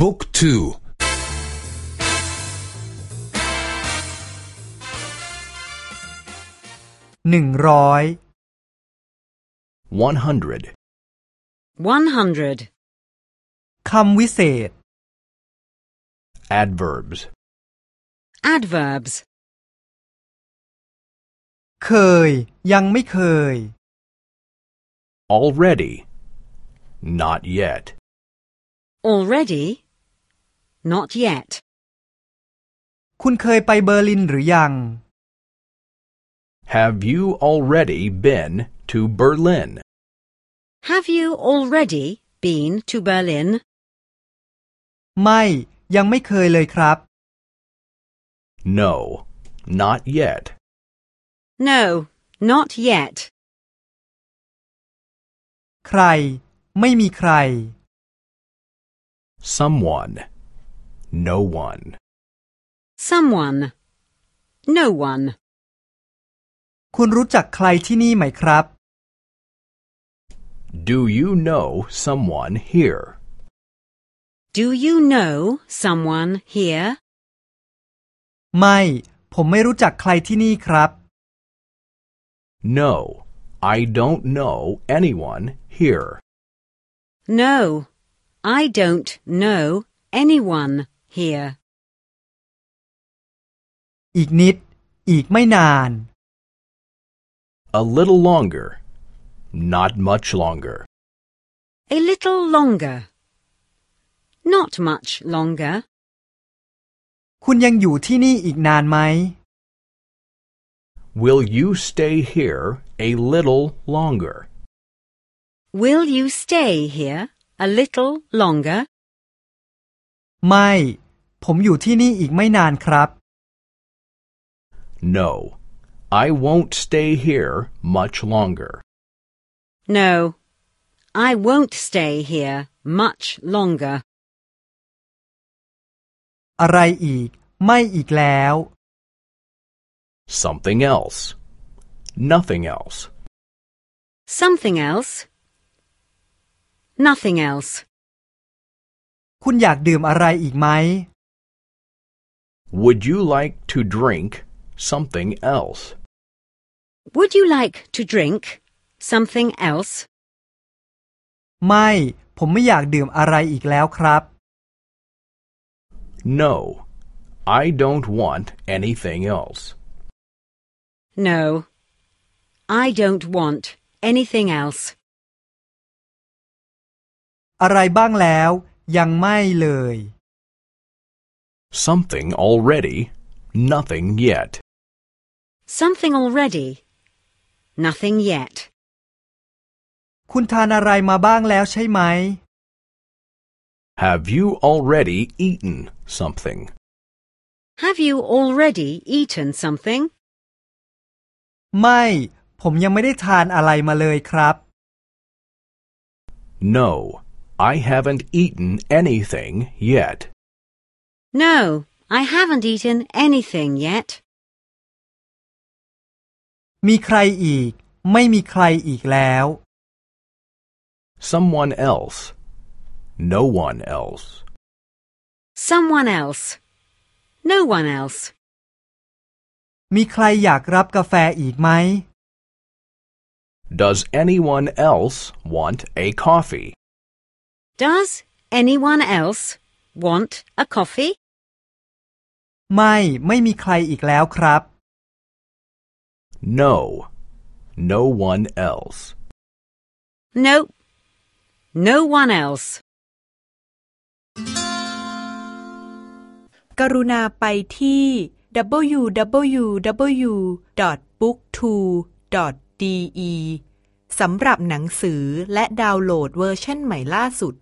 บุ๊กทูหนึ่งร้อย one hundred, 100. คำวิเศษ adverbs, Adverbs. เคย ยังไม่เคย already, not yet, Already. Not yet. คุณเคยไปเบอร์ลินหรือยัง have you already been to Berlin? Have you already been to Berlin? ไม่ ยังไม่เคยเลยครับ No, not yet, No, not yet. ใคร ไม่มีใคร someone, no one, Someone. No one. คุณรู้จักใครที่นี่ไหมครับ do you know someone here? Do you know someone here? ไม่ ผมไม่รู้จักใครที่นี่ครับ No, I don't know anyone here. No, I don't know anyone here. อีกนิด อีกไม่นาน A little longer, not much longer. A little longer. Not much longer. คุณยังอยู่ที่นี่อีกนานไหม Will you stay here a little longer? Will you stay here a little longer? ไม่ ผมอยู่ที่นี่อีกไม่นานครับ No, I won't stay here much longer. No, I won't stay here much longer. อะไรอีก ไม่อีกแล้ว Something else. Nothing else. Something else. Nothing else. คุณอยากดื่มอะไรอีกไหม Would you like to drink something else? Would you like to drink something else? ไม่ ผมไม่อยากดื่มอะไรอีกแล้วครับ No, I don't want anything else. No, I don't want anything else. อะไรบ้างแล้ว ยังไม่เลย Something already, nothing yet. Something already. Nothing yet. คุณทานอะไรมาบ้างแล้วใช่ไหม Have you already eaten something? Have you already eaten something? ไม่ ผมยังไม่ได้ทานอะไรมาเลยครับ No, I haven't eaten anything yet. No, I haven't eaten anything yet. มีใครอีก ไม่มีใครอีกแล้ว Someone else. No one else. Someone else. No one else. มีใครอยากรับกาแฟอีกไหม Does anyone else want a coffee? Does anyone else want a coffee? ไม่ไม่มีใครอีกแล้วครับ No, no one else. No. No one else. กรุณาไปที่ www.booktwo.de สำหรับหนังสือและดาวน์โหลดเวอร์ชันใหม่ล่าสุด